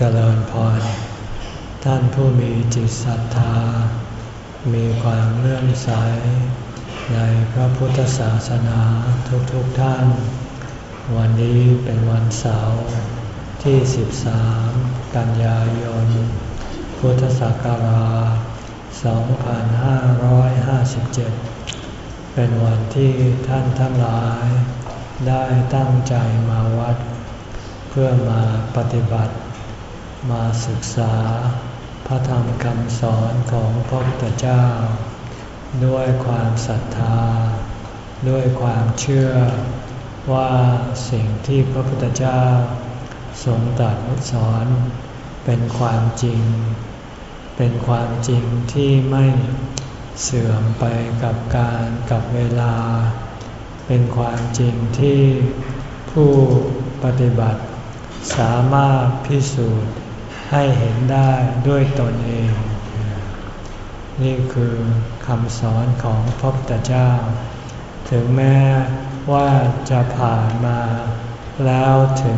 เจริญพร ท่านผู้มีจิตศรัทธา มีความเลื่อมใส ในพระพุทธศาสนาทุกๆทท่าน วันนี้เป็นวันเสาร์ที่ 13 กันยายน พุทธศักราช 2557 เป็นวันที่ท่านทั้งหลาย ได้ตั้งใจมาวัด เพื่อมาปฏิบัติ มาศึกษา พระธรรมคำสอนของพระพุทธเจ้า ด้วยความศรัทธา ด้วยความเชื่อว่าสิ่งที่พระพุทธเจ้าทรงตรัสสอน เป็นความจริง เป็นความจริงที่ไม่เสื่อมไปกับการกับเวลา เป็นความจริงที่ผู้ปฏิบัติสามารถพิสูจน์ ให้เห็นได้ด้วยตนเอง นี่คือคำสอนของพระพุทธเจ้า ถึงแม้ว่าจะผ่านมาแล้วถึง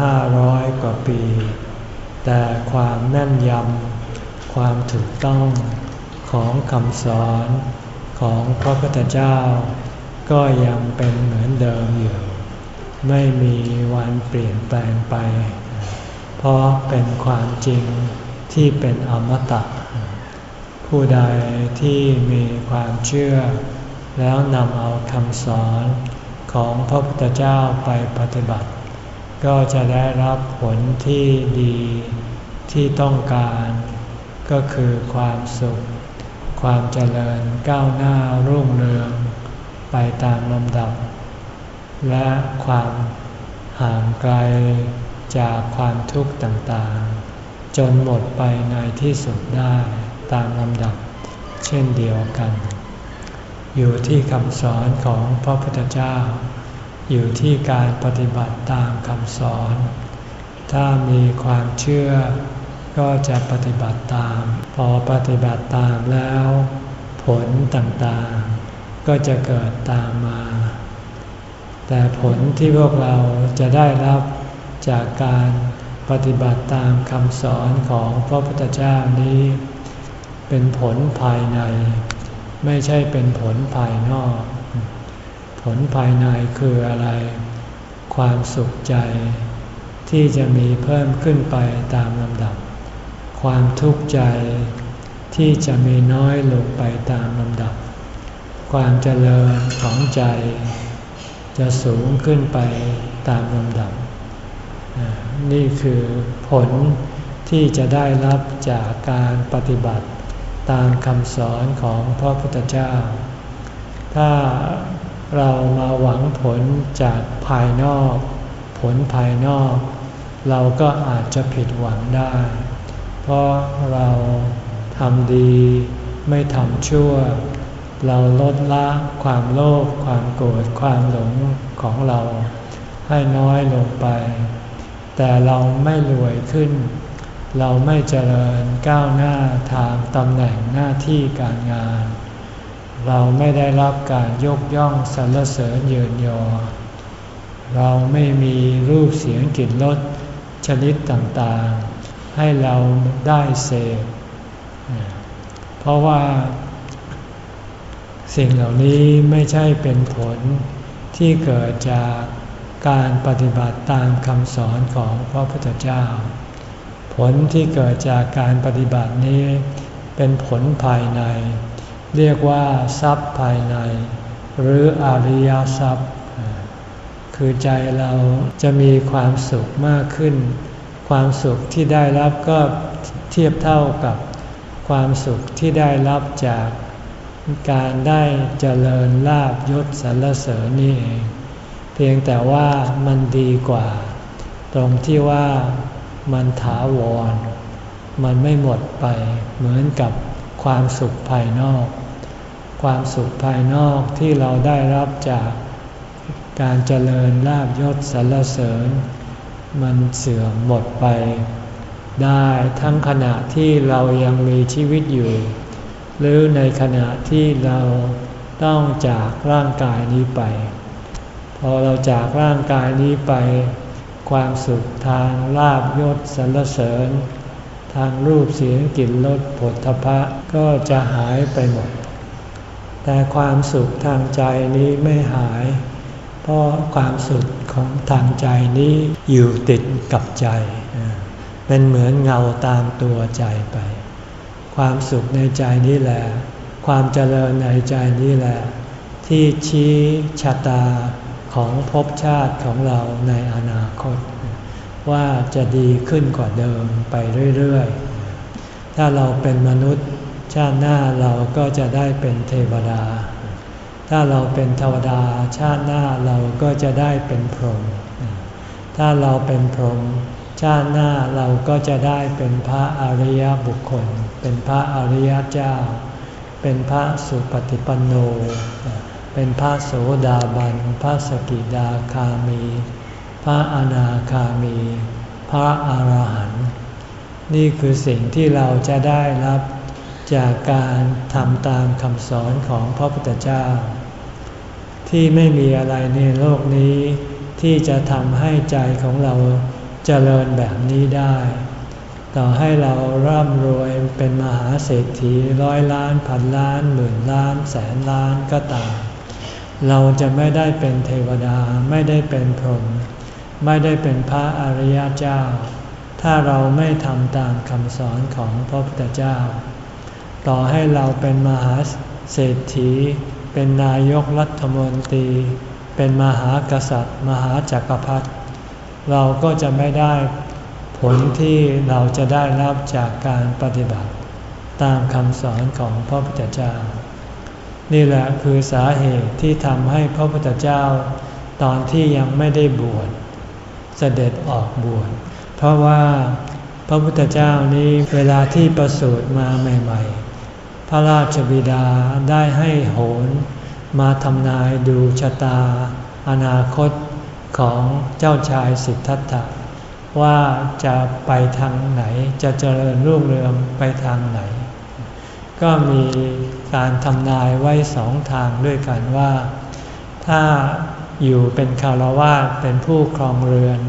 2,500 กว่าปี แต่ความแน่นยำ ความถูกต้องของคำสอนของพระพุทธเจ้า ก็ยังเป็นเหมือนเดิมอยู่ ไม่มีวันเปลี่ยนแปลงไป เพราะเป็นความจริงที่เป็นอมตะ ผู้ใดที่มีความเชื่อ แล้วนำเอาคำสอนของพระพุทธเจ้าไปปฏิบัติ ก็จะได้รับผลที่ดีที่ต้องการ ก็คือความสุข ความเจริญก้าวหน้ารุ่งเรืองไปตามลำดับ และความห่างไกล จากความทุกข์ต่างๆ จนหมดไปในที่สุดได้ตามลำดับ เช่นเดียวกัน อยู่ที่คำสอนของพระพุทธเจ้า อยู่ที่การปฏิบัติตามคำสอน ถ้ามีความเชื่อก็จะปฏิบัติตาม พอปฏิบัติตามแล้ว ผลต่างๆ ก็จะเกิดตามมา แต่ผลที่พวกเราจะได้รับ จากการปฏิบัติตามคำสอนของพระพุทธเจ้านี้ เป็นผลภายใน ไม่ใช่เป็นผลภายนอก ผลภายในคืออะไร ความสุขใจ ที่จะมีเพิ่มขึ้นไปตามลำดับ ความทุกข์ใจที่จะมีน้อยลงไปตามลำดับ ความเจริญของใจ จะสูงขึ้นไปตามลำดับ นี่คือผลที่จะได้รับจากการปฏิบัติตามคำสอนของพระพุทธเจ้า ถ้าเรามาหวังผลจากภายนอก ผลภายนอก เราก็อาจจะผิดหวังได้ เพราะเราทำดีไม่ทำชั่ว เราลดละความโลภความโกรธความหลงของเราให้น้อยลงไป แต่เราไม่รวยขึ้น เราไม่เจริญก้าวหน้าทางตำแหน่งหน้าที่การงาน เราไม่ได้รับการยกย่องสรรเสริญเยินยอ เราไม่มีรูปเสียงกลิ่นรสชนิดต่างๆ ให้เราได้เสพเพราะว่า สิ่งเหล่านี้ไม่ใช่เป็นผลที่เกิดจาก การปฏิบัติตามคำสอนของพระพุทธเจ้า ผลที่เกิดจากการปฏิบัตินี้ เป็นผลภายใน เรียกว่าทรัพย์ภายใน หรืออริยทรัพย์ คือใจเราจะมีความสุขมากขึ้น ความสุขที่ได้รับก็เทียบเท่ากับความสุขที่ได้รับจากการได้เจริญลาบยศสรรเสริญนี่เอง พียงแต่ว่ามันดีกว่า ตรงที่ว่ามันถาวร มันไม่หมดไปเหมือนกับความสุขภายนอก ความสุขภายนอกที่เราได้รับจากการเจริญลาบยศสรรเสริญ มันเสื่อมหมดไป ได้ทั้งขณะที่เรายังมีชีวิตอยู่ หรือในขณะที่เราต้องจากร่างกายนี้ไป พอเราจากร่างกายนี้ไป ความสุขทางลาบยศสรรเสริญ ทางรูปเสียงกลิ่นรสผลทพะก็จะหายไปหมด แต่ความสุขทางใจนี้ไม่หาย เพราะความสุขของทางใจนี้อยู่ติดกับใจ เป็นเหมือนเงาตามตัวใจไป ความสุขในใจนี้แหละ ความเจริญในใจนี้แหละ ที่ชี้ชะตา ของภพชาติของเราในอนาคต ว่าจะดีขึ้นกว่าเดิมไปเรื่อยๆ ถ้าเราเป็นมนุษย์ ชาติหน้าเราก็จะได้เป็นเทวดา ถ้าเราเป็นเทวดาชาติหน้าเราก็จะได้เป็นพรหม ถ้าเราเป็นพรหมชาติหน้าเราก็จะได้เป็นพระอริยบุคคล เป็นพระอริยเจ้า เป็นพระสุปฏิปันโน เป็นพระโสดาบัน พระสกิดาคามี พระอนาคามี พระอรหันต์นี่คือสิ่งที่เราจะได้รับจากการทำตามคำสอนของพระพุทธเจ้า ที่ไม่มีอะไรในโลกนี้ ที่จะทำให้ใจของเราเจริญแบบนี้ได้ ต่อให้เราร่ำรวยเป็นมหาเศรษฐีร้อยล้านพันล้านหมื่นล้านแสนล้านก็ตาม เราจะไม่ได้เป็นเทวดาไม่ได้เป็นพรหมไม่ได้เป็นพระอริยเจ้า ถ้าเราไม่ทำตามคำสอนของพระพุทธเจ้า ต่อให้เราเป็นมหาเศรษฐี เป็นนายกรัฐมนตรี เป็นมหากษัตริย์ มหาจักรพรรดิเราก็จะไม่ได้ผลที่เราจะได้รับจากการปฏิบัติ ตามคำสอนของพระพุทธเจ้า นี่แหละคือสาเหตุที่ทำให้พระพุทธเจ้า ตอนที่ยังไม่ได้บวชเสด็จออกบวชเพราะว่าพระพุทธเจ้านี้เวลาที่ประสูติมาใหม่ๆ พระราชบิดาได้ให้โหนมาทำนายดูชะตา อนาคตของเจ้าชายสิทธัตถะว่าจะไปทางไหนจะเจริญรุ่งเรืองไปทางไหน ก็มีการทำนายไว้สองทางด้วยกันว่า ถ้าอยู่เป็นคารวาสเป็นผู้ครองเรือน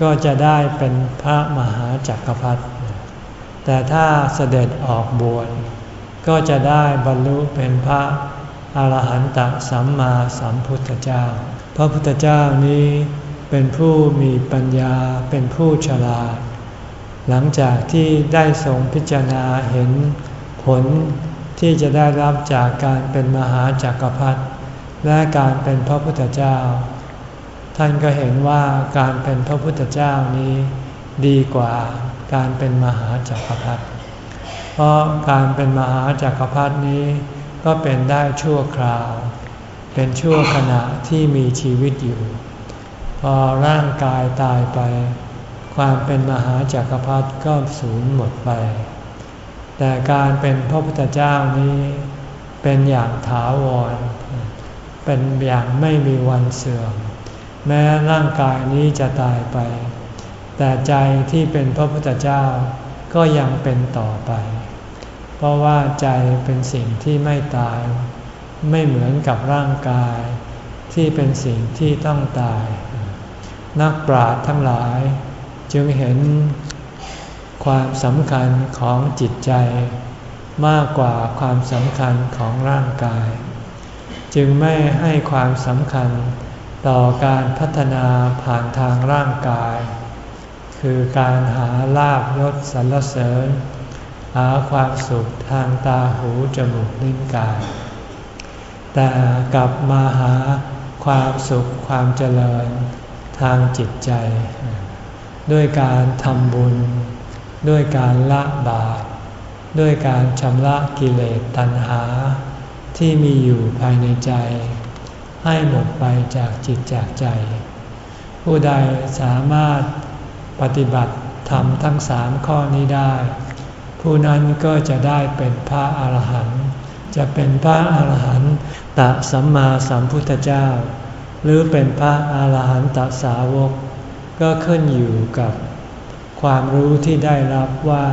ก็จะได้เป็นพระมหาจักรพรรดิแต่ถ้าเสด็จออกบวชก็จะได้บรรลุเป็นพระอรหันตสัมมาสัมพุทธเจ้า พระพุทธเจ้านี้เป็นผู้มีปัญญาเป็นผู้ฉลาด หลังจากที่ได้ทรงพิจารณาเห็น ผลที่จะได้รับจากการเป็นมหาจักรพรรดิและการเป็นพระพุทธเจ้า ท่านก็เห็นว่าการเป็นพระพุทธเจ้านี้ดีกว่าการเป็นมหาจักรพรรดิเพราะการเป็นมหาจักรพรรดินี้ก็เป็นได้ชั่วคราว เป็นชั่วขณะที่มีชีวิตอยู่ พอร่างกายตายไป ความเป็นมหาจักรพรรดิก็สูญหมดไป แต่การเป็นพระพุทธเจ้านี้เป็นอย่างถาวร เป็นอย่างไม่มีวันเสื่อม แม้ร่างกายนี้จะตายไป แต่ใจที่เป็นพระพุทธเจ้าก็ยังเป็นต่อไป เพราะว่าใจเป็นสิ่งที่ไม่ตาย ไม่เหมือนกับร่างกาย ที่เป็นสิ่งที่ต้องตาย นักปราชญ์ทั้งหลาย จึงเห็น ความสำคัญของจิตใจ มากกว่าความสำคัญของร่างกาย จึงไม่ให้ความสำคัญต่อการพัฒนาผ่านทางร่างกาย คือการหาลาบยศสรรเสริญ หาความสุขทางตาหูจมูกลิ้นกาย แต่กลับมาหาความสุขความเจริญทางจิตใจ ด้วยการทำบุญ ด้วยการละบาปด้วยการชำระกิเลสตัณหา ที่มีอยู่ภายในใจ ให้หมดไปจากจิตจากใจ ผู้ใดสามารถปฏิบัติทำทั้งสามข้อนี้ได้ ผู้นั้นก็จะได้เป็นพระอาหารหันต์จะเป็นพระอาหารหันตสัมมาสัมพุทธเจ้า หรือเป็นพระอาหารหันตสาวก ก็ขึ้นอยู่กับ ความรู้ที่ได้รับว่า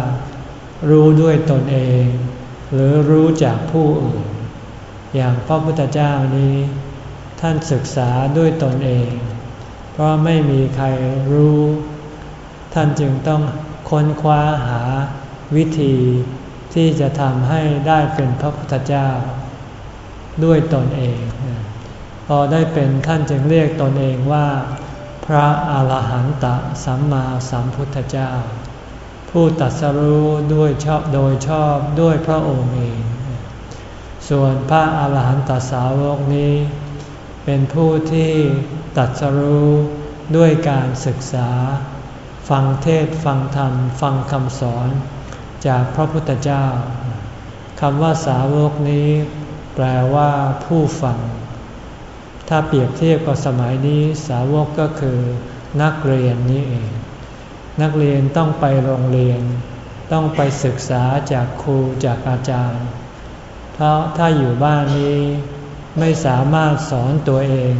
รู้ด้วยตนเอง หรือรู้จากผู้อื่น อย่างพระพุทธเจ้านี้ ท่านศึกษาด้วยตนเอง เพราะไม่มีใครรู้ ท่านจึงต้องค้นคว้าหาวิธีที่จะทำให้ได้เป็นพระพุทธเจ้า ด้วยตนเอง พอได้เป็นท่านจึงเรียกตนเองว่า พระอาหารหันตสัมมาสัมพุทธเจ้า ผู้ตัดสรู้ด้วยชอบโดยชอบด้วยพระองค์เอง ส่วนพระอาหารหันตสาวกนี้ เป็นผู้ที่ตัดสรู้ด้วยการศึกษา ฟังเทศฟังธรรม ฟังคำสอนจากพระพุทธเจ้าคำว่าสาวกนี้ แปลว่าผู้ฟัง ถ้าเปรียบเทียบกับสมัยนี้สาวกก็คือ นักเรียนนี้เอง นักเรียนต้องไปโรงเรียน ต้องไปศึกษาจากครูจากอาจารย์เพราะถ้าอยู่บ้านนี้ไม่สามารถสอนตัวเอง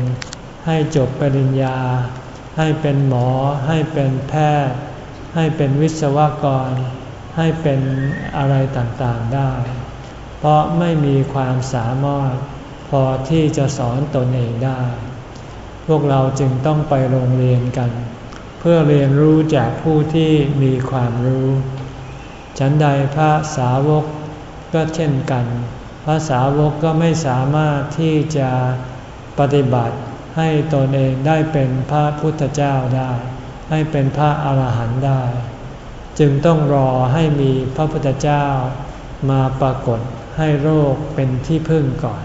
ให้จบปริญญา ให้เป็นหมอ ให้เป็นแพทย์ ให้เป็นวิศวกร ให้เป็นอะไรต่างๆได้ เพราะไม่มีความสามารถ พอที่จะสอนตนเองได้ พวกเราจึงต้องไปโรงเรียนกัน เพื่อเรียนรู้จากผู้ที่มีความรู้ ฉันใดพระสาวกก็เช่นกัน พระสาวกก็ไม่สามารถที่จะปฏิบัติให้ตนเองได้เป็นพระพุทธเจ้าได้ ให้เป็นพระอาหารหันต์ได้ จึงต้องรอให้มีพระพุทธเจ้ามาปรากฏให้โรคเป็นที่พึ่งก่อน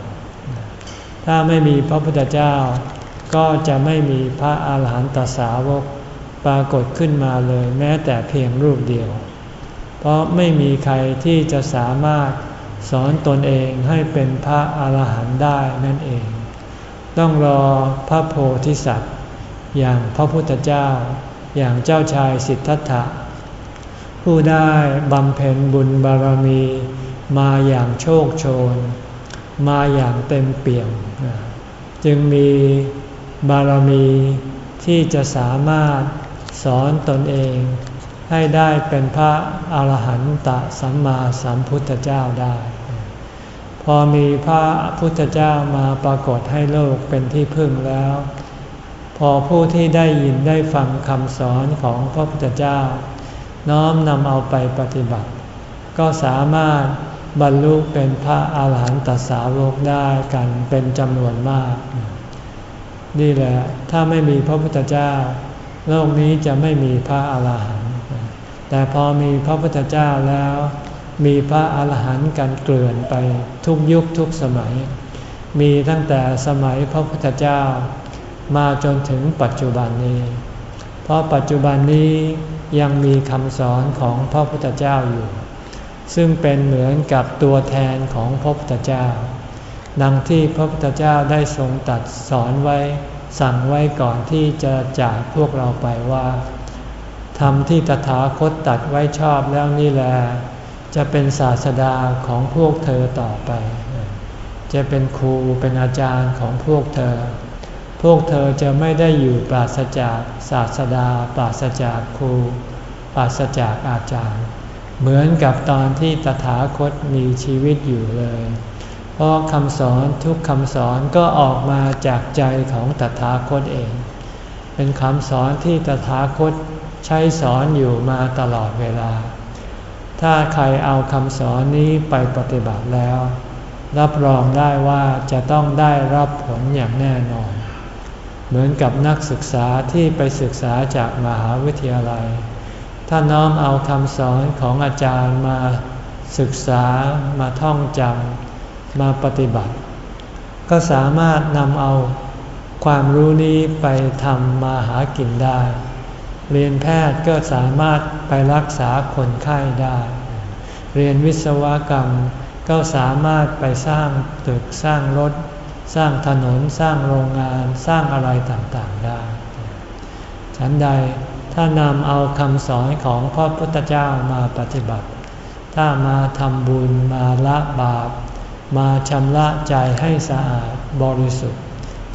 ถ้าไม่มีพระพุทธเจ้า ก็จะไม่มีพระอาหารหันตสาวกปรากฏขึ้นมาเลยแม้แต่เพียงรูปเดียว เพราะไม่มีใครที่จะสามารถสอนตนเองให้เป็นพระอาหารหันต์ได้นั่นเอง ต้องรอพระโพธิสัตว์ อย่างพระพุทธเจ้า อย่างเจ้าชายสิทธัตถะ ผู้ได้บำเพ็ญบุญบารมีมาอย่างโชคโชน มาอย่างเต็มเปี่ยม จึงมีบารมีที่จะสามารถสอนตนเองให้ได้เป็นพระอาหารหันตสัมมาสัมพุทธเจ้าได้ พอมีพระพุทธเจ้ามาปรากฏให้โลกเป็นที่พึ่งแล้ว พอผู้ที่ได้ยินได้ฟังคำสอนของพระพุทธเจ้า น้อมนำเอาไปปฏิบัติ ก็สามารถ บรรลุเป็นพระอาหารหันตสาวกได้กันเป็นจำนวนมาก นี่แหละถ้าไม่มีพระพุทธเจ้า โลกนี้จะไม่มีพระอาหารหันต์แต่พอมีพระพุทธเจ้าแล้ว มีพระอาหารหันต์กันเกลื่อนไปทุกยุคทุกสมัย มีตั้งแต่สมัยพระพุทธเจ้า มาจนถึงปัจจุบันนี้ เพราะปัจจุบันนี้ยังมีคำสอนของพระพุทธเจ้าอยู่ ซึ่งเป็นเหมือนกับตัวแทนของพระพุทธเจ้า ดังที่พระพุทธเจ้าได้ทรงตัดสอนไว้ สั่งไว้ก่อนที่จะจากพวกเราไปว่าทำที่ตถาคตตัดไว้ชอบแล้วนี่แหละจะเป็นศาสดาของพวกเธอต่อไป จะเป็นครูเป็นอาจารย์ของพวกเธอ พวกเธอจะไม่ได้อยู่ปราศจากศาสดา ปราศจากครู ปราศจากอาจารย์ เหมือนกับตอนที่ตถาคตมีชีวิตอยู่เลย เพราะคำสอนทุกคำสอนก็ออกมาจากใจของตถาคตเอง เป็นคำสอนที่ตถาคตใช้สอนอยู่มาตลอดเวลา ถ้าใครเอาคำสอนนี้ไปปฏิบัติแล้ว รับรองได้ว่าจะต้องได้รับผลอย่างแน่นอน เหมือนกับนักศึกษาที่ไปศึกษาจากมหาวิทยาลัย ถ้าน้อมเอาคำสอนของอาจารย์มาศึกษามาท่องจำมาปฏิบัติ ก็สามารถนำเอาความรู้นี้ไปทำมาหากินได้ เรียนแพทย์ก็สามารถไปรักษาคนไข้ได้ เรียนวิศวกรรมก็สามารถไปสร้างตึกสร้างรถ สร้างถนนสร้างโรงงานสร้างอะไรต่างๆได้ ฉันใด ถ้านำเอาคำสอนของพระพุทธเจ้ามาปฏิบัติ ถ้ามาทำบุญมาละบาป มาชำระใจให้สะอาดบริสุทธิ์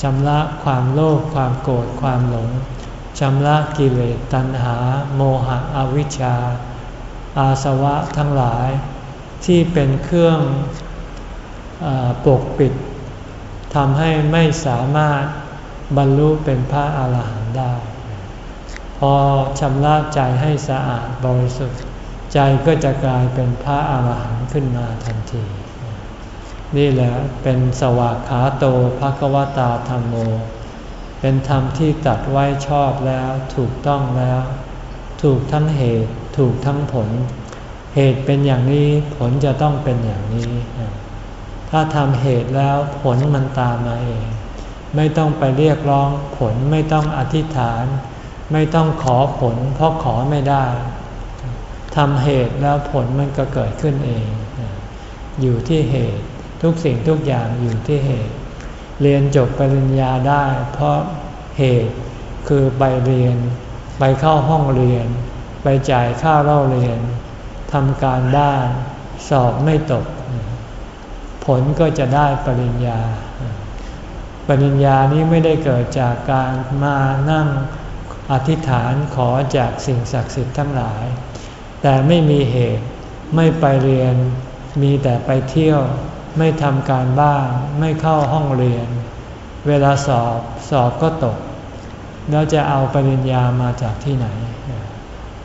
ชำระความโลภความโกรธความหลงชำระกิเลสตัณหา โมหะอวิชชา อาสวะทั้งหลาย ที่เป็นเครื่องอปกปิดทำให้ไม่สามารถบรรลุเป็นพระอาหารหันต์ได้ อชำระใจให้สะอาดบริสุทธิ์ ใจก็จะกลายเป็นพระอาหารหันต์ขึ้นมาทันที นี่แหละเป็นสวากขาโตภควตาธรรมโม เป็นธรรมที่ตัดไว้ชอบแล้วถูกต้องแล้ว ถูกทั้งเหตุถูกทั้งผล เหตุเป็นอย่างนี้ผลจะต้องเป็นอย่างนี้ ถ้าทำเหตุแล้วผลมันตามมาเอง ไม่ต้องไปเรียกร้องผลไม่ต้องอธิษฐาน ไม่ต้องขอผล เพราะขอไม่ได้ทำเหตุแล้วผลมันก็เกิดขึ้นเอง อยู่ที่เหตุทุกสิ่งทุกอย่างอยู่ที่เหตุ เรียนจบปริญญาได้ เพราะเหตุคือไปเรียน ไปเข้าห้องเรียน ไปจ่ายค่าเล่าเรียนทำการบ้านสอบไม่ตก ผลก็จะได้ปริญญา ปริญญานี้ไม่ได้เกิดจากการมานั่ง อธิษฐานขอจากสิ่งศักดิ์สิทธิ์ทั้งหลาย แต่ไม่มีเหตุไม่ไปเรียน มีแต่ไปเที่ยว ไม่ทำการบ้านไม่เข้าห้องเรียน เวลาสอบสอบก็ตก แล้วจะเอาปริญญามาจากที่ไหน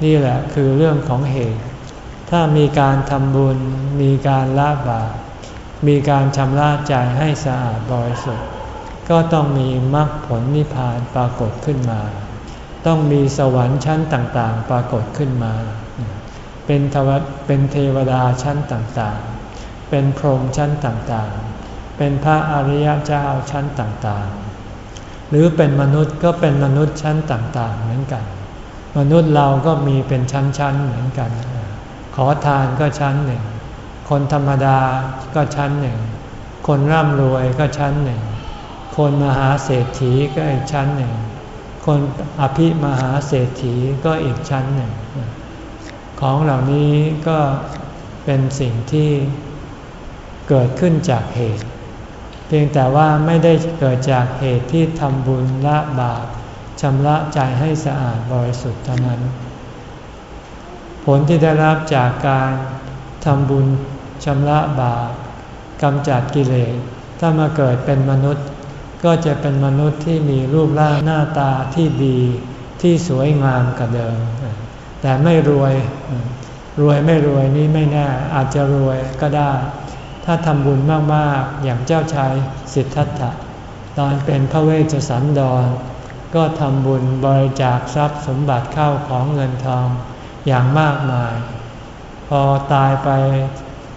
นี่แหละคือเรื่องของเหตุ ถ้ามีการทำบุญ มีการละบาปมีการชำระใจให้สะอาดบริสุทธิ์ก็ต้องมีมรรคผลนิพพานปรากฏขึ้นมา ต้องมีสวรรค์ชั้นต่างๆ ปรากฏขึ้นมา เป็นทวเป็นเทวดาชั้นต่างๆ เป็นพรหมชั้นต่างๆ เป็นพระอริยเจ้าชั้นต่างๆ หรือเป็นมนุษย์ก็เป็นมนุษย์ชั้นต่างๆ เหมือนกัน มนุษย์เราก็มีเป็นชั้นๆ เหมือนกัน ขอทานก็ชั้นหนึ่ง คนธรรมดาก็ชั้นหนึ่ง คนร่ำรวยก็ชั้นหนึ่ง คนมหาเศรษฐีก็อีกชั้นหนึ่ง คนอภิมหาเศรษฐีก็อีกชั้นหนึ่ง ของเหล่านี้ก็เป็นสิ่งที่เกิดขึ้นจากเหตุ เพียงแต่ว่าไม่ได้เกิดจากเหตุที่ทำบุญละบาปชำระใจให้สะอาดบริสุทธิ์เท่านั้น ผลที่ได้รับจากการทำบุญชำระบาปกำจัดกิเลสถ้ามาเกิดเป็นมนุษย์ ก็จะเป็นมนุษย์ที่มีรูปร่างหน้าตาที่ดีที่สวยงามกว่าเดิม แต่ไม่รวย รวยไม่รวยนี่ไม่แน่อาจจะรวยก็ได้ ถ้าทำบุญมากๆ อย่างเจ้าชายสิทธัตถะตอนเป็นพระเวชสันดร ก็ทำบุญบริจาคทรัพย์สมบัติเข้าของเงินทองอย่างมากมาย พอตายไป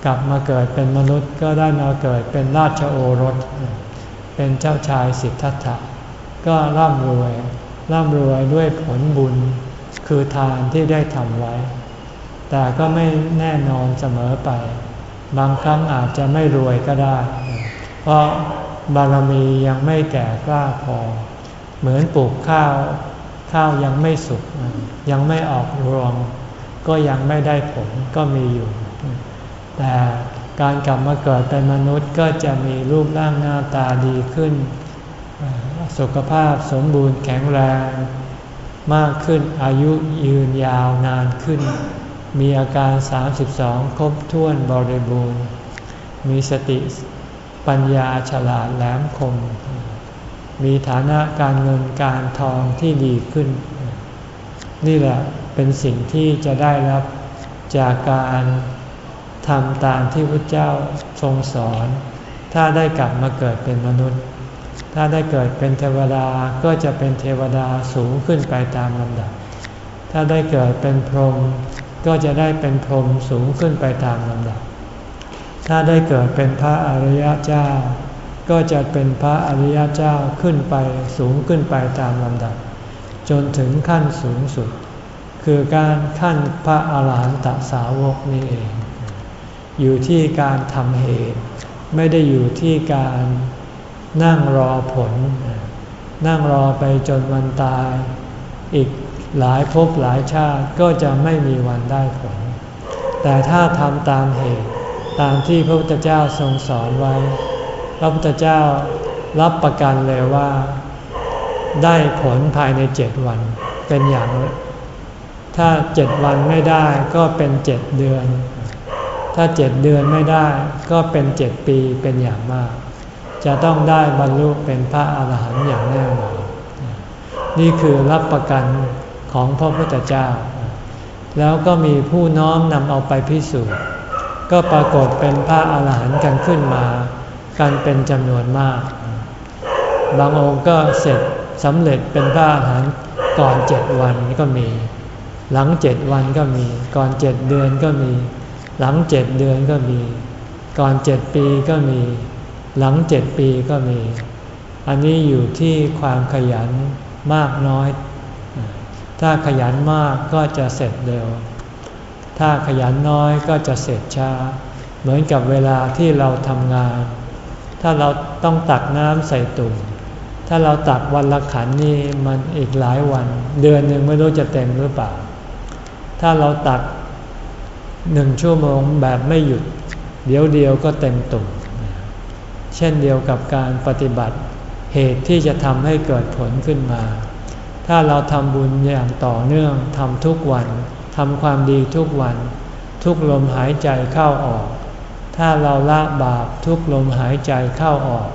กลับมาเกิดเป็นมนุษย์ก็ได้มาเกิดเป็นราชโอรส เป็นเจ้าชายสิทธัตถะก็ร่ำรวย ร่ำรวยด้วยผลบุญคือทานที่ได้ทำไว้ แต่ก็ไม่แน่นอนเสมอไป บางครั้งอาจจะไม่รวยก็ได้ เพราะบารมียังไม่แก่กล้าพอ เหมือนปลูกข้าว ข้าวยังไม่สุก ยังไม่ออกรวง ก็ยังไม่ได้ผลก็มีอยู่ แต่ การกลับมาเกิดเป็นมนุษย์ก็จะมีรูปร่างหน้าตาดีขึ้น สุขภาพสมบูรณ์แข็งแรง มากขึ้นอายุยืนยาวนานขึ้น มีอาการ 32 ครบถ้วนบริบูรณ์ มีสติปัญญาฉลาดแหลมคม มีฐานะการเงินการทองที่ดีขึ้น นี่แหละเป็นสิ่งที่จะได้รับจากการ ทำตามที่พระเจ้าทรงสอน ถ้าได้กลับมาเกิดเป็นมนุษย์ ถ้าได้เกิดเป็นเทวดาก็จะเป็นเทวดาสูงขึ้นไปตามลำดับ ถ้าได้เกิดเป็นพรหมก็จะได้เป็นพรหมสูงขึ้นไปตามลำดับ ถ้าได้เกิดเป็นพระอริยเจ้า ก็จะเป็นพระอริยเจ้าขึ้นไปสูงขึ้นไปตามลำดับ จนถึงขั้นสูงสุด คือการขั้นพระอาหารหันตสาวกนี่เอง อยู่ที่การทำเหตุ ไม่ได้อยู่ที่การนั่งรอผล นั่งรอไปจนวันตาย อีกหลายภพหลายชาติก็จะไม่มีวันได้ผล แต่ถ้าทำตามเหตุ ตามที่พระพุทธเจ้าทรงสอนไว้ พระพุทธเจ้ารับประกันเลยว่า ได้ผลภายในเจ็ดวันเป็นอย่างถ้าเจ็ดวันไม่ได้ก็เป็นเจ็ดเดือน ถ้าเจ็ดเดือนไม่ได้ก็เป็นเจ็ดปีเป็นอย่างมาก จะต้องได้บรรลุเป็นพระอาหารหันต์อย่างแน่นอนนี่คือรับประกันของพระพุทธเจ้า แล้วก็มีผู้น้อมนำเอาไปพิสูจน์ ก็ปรากฏเป็นพระอาหารหันต์กันขึ้นมา กันเป็นจำนวนมาก บางองค์ก็เสร็จสำเร็จเป็นพระอาหารหันต์ก่อนเจ็ดวันก็มี หลังเจ็ดวันก็มี ก่อนเจ็ดเดือนก็มี หลังเจ็ดเดือนก็มี ก่อนเจ็ดปีก็มี หลังเจ็ดปีก็มี อันนี้อยู่ที่ความขยันมากน้อย ถ้าขยันมากก็จะเสร็จเร็ว ถ้าขยันน้อยก็จะเสร็จช้า เหมือนกับเวลาที่เราทำงาน ถ้าเราต้องตักน้ำใส่ตุ่มถ้าเราตักวันละขันนี่มันอีกหลายวัน เดือนหนึ่งไม่รู้จะเต็มหรือเปล่า ถ้าเราตัก หนึ่งชั่วโมงแบบไม่หยุด เดี๋ยวเดียวก็เต็มตุ่มเช่นเดียวกับการปฏิบัติเหตุที่จะทำให้เกิดผลขึ้นมา ถ้าเราทำบุญอย่างต่อเนื่องทำทุกวันทำความดีทุกวัน ทุกลมหายใจเข้าออก ถ้าเราละบาปทุกลมหายใจเข้าออก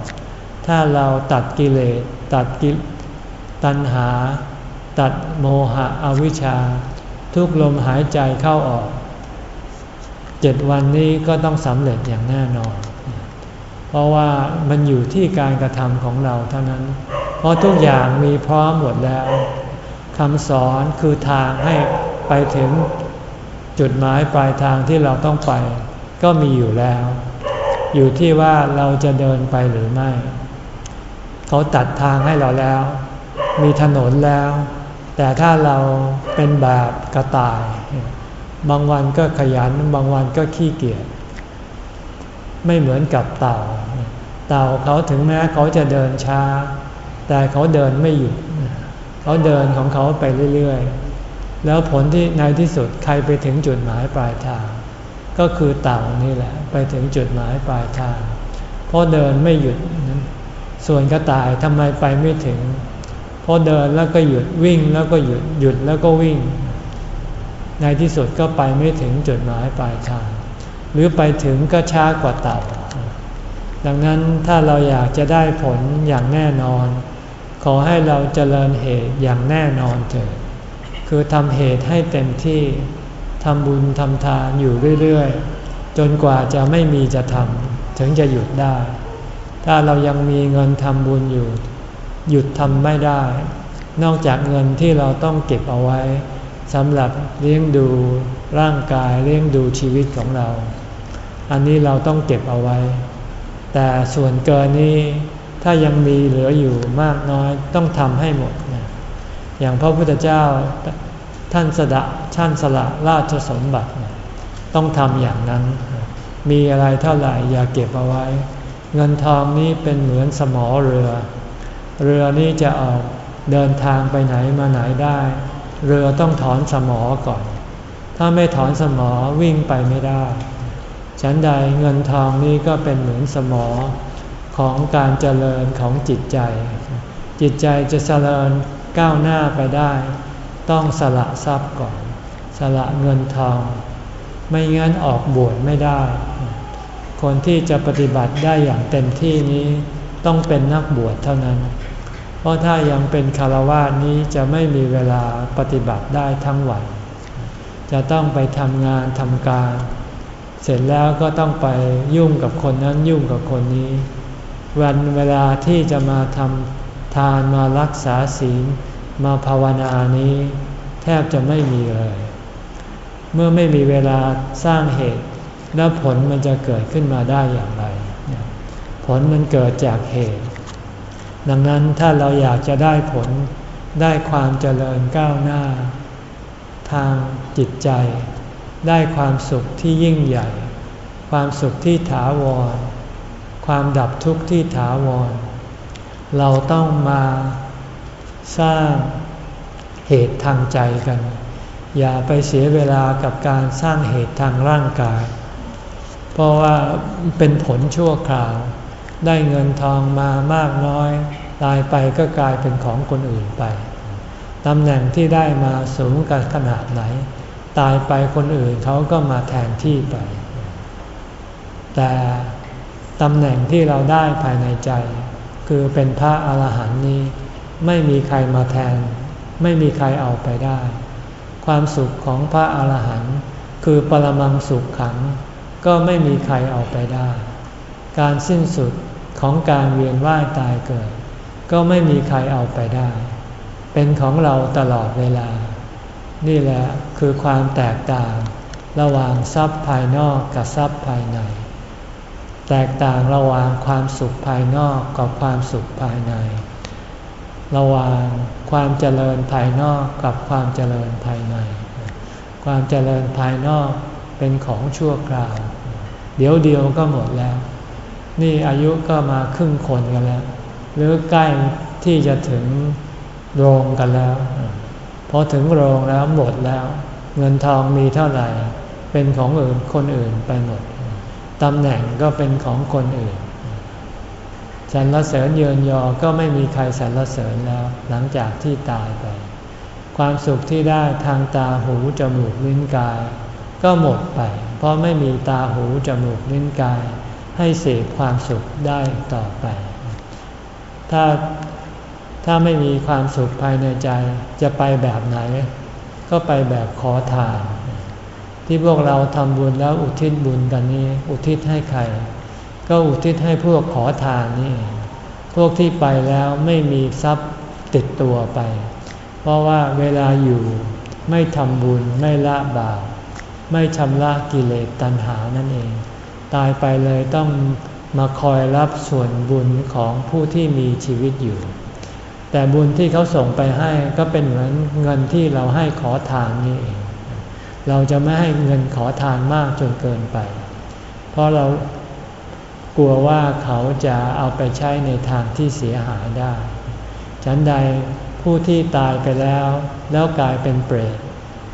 ถ้าเราตัดกิเลสตัดกิตัณหา ตัดโมหะอวิชชา ทุกลมหายใจเข้าออก เจ็ดวันนี้ก็ต้องสำเร็จอย่างแน่นอน เพราะว่ามันอยู่ที่การกระทำของเราเท่านั้น เพราะทุกอย่างมีพร้อมหมดแล้วคำสอนคือทางให้ไปถึงจุดหมายปลายทางที่เราต้องไป ก็มีอยู่แล้ว อยู่ที่ว่าเราจะเดินไปหรือไม่ เขาตัดทางให้เราแล้ว มีถนนแล้ว แต่ถ้าเราเป็นแบบกระต่าย บางวันก็ขยันบางวันก็ขี้เกียจไม่เหมือนกับเต่า เต่าเขาถึงแม้เขาจะเดินช้า แต่เขาเดินไม่หยุด เขาเดินของเขาไปเรื่อยๆ แล้วผลที่ในที่สุดใครไปถึงจุดหมายปลายทาง ก็คือเต่านี่แหละ ไปถึงจุดหมายปลายทาง เพราะเดินไม่หยุด ส่วนกระต่ายทำไมไปไม่ถึง เพราะเดินแล้วก็หยุดวิ่งแล้วก็หยุดหยุดแล้วก็วิ่ง ในที่สุดก็ไปไม่ถึงจุดหมายปลายทาง หรือไปถึงก็ช้ากว่าเต่า ดังนั้นถ้าเราอยากจะได้ผลอย่างแน่นอน ขอให้เราเจริญเหตุอย่างแน่นอนเถิดคือทำเหตุให้เต็มที่ทำบุญทำทานอยู่เรื่อยๆ จนกว่าจะไม่มีจะทำถึงจะหยุดได้ ถ้าเรายังมีเงินทำบุญอยู่ หยุดทำไม่ได้ นอกจากเงินที่เราต้องเก็บเอาไว้ สำหรับเลี้ยงดูร่างกายเลี้ยงดูชีวิตของเรา อันนี้เราต้องเก็บเอาไว้ แต่ส่วนเกินนี้ถ้ายังมีเหลืออยู่มากน้อยต้องทำให้หมดนะอย่างพระพุทธเจ้าท่านสดะท่านสละราชสมบัติต้องทำอย่างนั้น มีอะไรเท่าไหร่อย่าเก็บเอาไว้ เงินทองนี้เป็นเหมือนสมอเรือ เรือนี้จะออกเดินทางไปไหนมาไหนได้ เรือต้องถอนสมอก่อน ถ้าไม่ถอนสมอวิ่งไปไม่ได้ ฉันใดเงินทองนี้ก็เป็นเหมือนสมอของการเจริญของจิตใจ จิตใจจะเจริญก้าวหน้าไปได้ ต้องสละทรัพย์ก่อน สละเงินทอง ไม่งั้นออกบวชไม่ได้ คนที่จะปฏิบัติได้อย่างเต็มที่นี้ต้องเป็นนักบวชเท่านั้น ราะถ้ายังเป็นคารวะนี้จะไม่มีเวลาปฏิบัติได้ทั้งวัน จะต้องไปทำงานทำการ เสร็จแล้วก็ต้องไปยุ่งกับคนนั้นยุ่งกับคนนี้ วันเวลาที่จะมาทำทานมารักษาศีลมาภาวนานี้ แทบจะไม่มีเลย เมื่อไม่มีเวลาสร้างเหตุ แล้วผลมันจะเกิดขึ้นมาได้อย่างไร ผลมันเกิดจากเหตุ ดังนั้นถ้าเราอยากจะได้ผลได้ความเจริญก้าวหน้า ทางจิตใจ ได้ความสุขที่ยิ่งใหญ่ ความสุขที่ถาวร ความดับทุกข์ที่ถาวร เราต้องมาสร้างเหตุทางใจกัน อย่าไปเสียเวลากับการสร้างเหตุทางร่างกาย เพราะว่าเป็นผลชั่วคราว ได้เงินทองมามากน้อย ตายไปก็กลายเป็นของคนอื่นไปตำแหน่งที่ได้มาสูงกันขนาดไหน ตายไปคนอื่นเขาก็มาแทนที่ไป แต่ตำแหน่งที่เราได้ภายในใจ คือเป็นพระอาหารหันต์นี้ ไม่มีใครมาแทน ไม่มีใครเอาไปได้ ความสุขของพระอาหารหันต์คือปรมังสุขขัง ก็ไม่มีใครเอาไปได้ การสิ้นสุด ของการเวียนว่ายตายเกิด ก็ไม่มีใครเอาไปได้ เป็นของเราตลอดเวลา นี่แหละคือความแตกต่าง ระหว่างทรัพย์ภายนอกกับทรัพย์ภายใน แตกต่างระหว่างความสุขภายนอกกับความสุขภายใน ระหว่างความเจริญภายนอกกับความเจริญภายใน ความเจริญภายนอกเป็นของชั่วคราว เดี๋ยวเดียวก็หมดแล้ว นี่อายุก็มาครึ่งคนกันแล้ว หรือใกล้ที่จะถึงโรงกันแล้ว พอถึงโรงแล้วหมดแล้ว เงินทองมีเท่าไหร่ เป็นของอื่นคนอื่นไปหมดตำแหน่งก็เป็นของคนอื่นสรรเสริญเยินยอก็ไม่มีใครสรรเสริญแล้ว หลังจากที่ตายไป ความสุขที่ได้ทางตาหูจมูกลิ้นกาย ก็หมดไป เพราะไม่มีตาหูจมูกลิ้นกาย ให้เสพความสุขได้ต่อไป ถ้าถ้าไม่มีความสุขภายในใจจะไปแบบไหน ก็ไปแบบขอทาน ที่พวกเราทำบุญแล้วอุทิศบุญกันนี้อุทิศให้ใคร ก็อุทิศให้พวกขอทานนี่ พวกที่ไปแล้วไม่มีทรัพย์ติดตัวไป เพราะว่าเวลาอยู่ไม่ทำบุญไม่ละบาปไม่ชำระกิเลสตัณหานั่นเอง ตายไปเลยต้องมาคอยรับส่วนบุญของผู้ที่มีชีวิตอยู่ แต่บุญที่เขาส่งไปให้ก็เป็นเหมือนเงินที่เราให้ขอทานนี่เอง เราจะไม่ให้เงินขอทานมากจนเกินไป เพราะเรากลัวว่าเขาจะเอาไปใช้ในทางที่เสียหายได้ ฉันใดผู้ที่ตายไปแล้ว แล้วกลายเป็นเปรต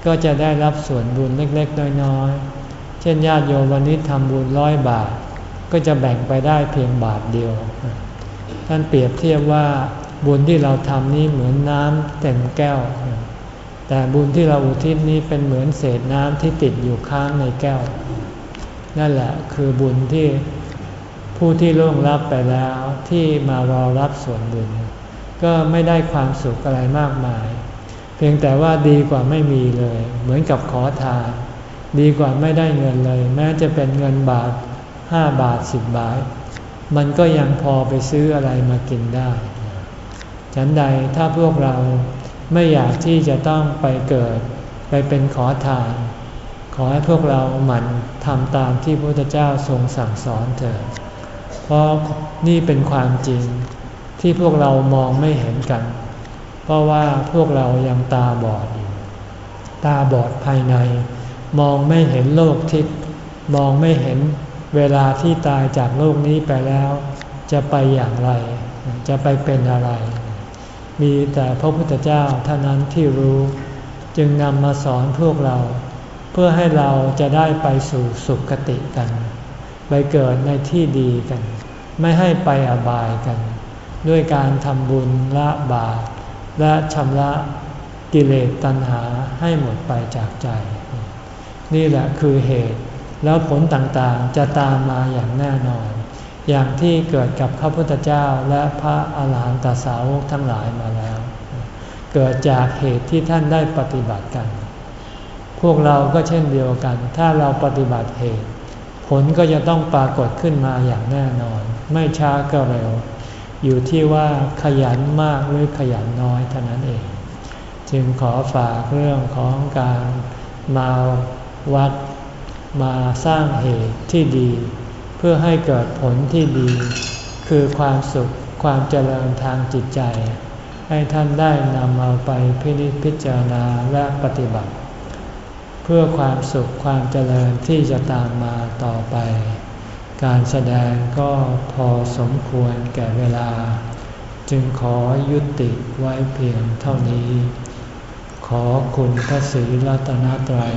ก็จะได้รับส่วนบุญเล็กๆน้อยๆ เช่นญาติโยมวันนี้ทำบุญร้อยบาท ก็จะแบ่งไปได้เพียงบาทเดียว ท่านเปรียบเทียบว่าบุญที่เราทำนี้เหมือนน้ำเต็มแก้ว แต่บุญที่เราอุทิศนี้เป็นเหมือนเศษน้ำที่ติดอยู่ค้างในแก้ว นั่นแหละคือบุญที่ผู้ที่ล่วงลับไปแล้วที่มารอรับส่วนบุญ ก็ไม่ได้ความสุขอะไรมากมาย เพียงแต่ว่าดีกว่าไม่มีเลย เหมือนกับขอทาน ดีกว่าไม่ได้เงินเลย แม้จะเป็นเงินบาทห้าบาทสิบบาท มันก็ยังพอไปซื้ออะไรมากินได้ ฉันใดถ้าพวกเราไม่อยากที่จะต้องไปเกิด ไปเป็นขอทาน ขอให้พวกเราหมั่นทำตามที่พระพุทธเจ้าทรงสั่งสอนเถิดเพราะนี่เป็นความจริงที่พวกเรามองไม่เห็นกัน เพราะว่าพวกเรายังตาบอดอยู่ตาบอดภายใน มองไม่เห็นโลกทิพย์มองไม่เห็นเวลาที่ตายจากโลกนี้ไปแล้ว จะไปอย่างไร จะไปเป็นอะไร มีแต่พระพุทธเจ้าเท่านั้นที่รู้ จึงนำมาสอนพวกเรา เพื่อให้เราจะได้ไปสู่สุคติกัน ไปเกิดในที่ดีกัน ไม่ให้ไปอบายกัน ด้วยการทำบุญละบาปและชำระกิเลสตัณหาให้หมดไปจากใจ นี่แหละคือเหตุ แล้วผลต่างๆจะตามมาอย่างแน่นอน อย่างที่เกิดกับพระพุทธเจ้าและพระอาหารหันตสาวกทั้งหลายมาแล้ว เกิดจากเหตุที่ท่านได้ปฏิบัติกัน พวกเราก็เช่นเดียวกัน ถ้าเราปฏิบัติเหตุ ผลก็จะต้องปรากฏขึ้นมาอย่างแน่นอน ไม่ช้าก็เร็ว อยู่ที่ว่าขยันมากหรือขยันน้อยเท่านั้นเอง จึงขอฝากเรื่องของการมา วัดมาสร้างเหตุที่ดี เพื่อให้เกิดผลที่ดี คือความสุขความเจริญทางจิตใจ ให้ท่านได้นำเอาไปพิจิตพิจารณาและปฏิบัติ เพื่อความสุขความเจริญที่จะตามมาต่อไป การแสดงก็พอสมควรแก่เวลา จึงขอยุติไว้เพียงเท่านี้ ขอคุณพระศรีรัตนตรัย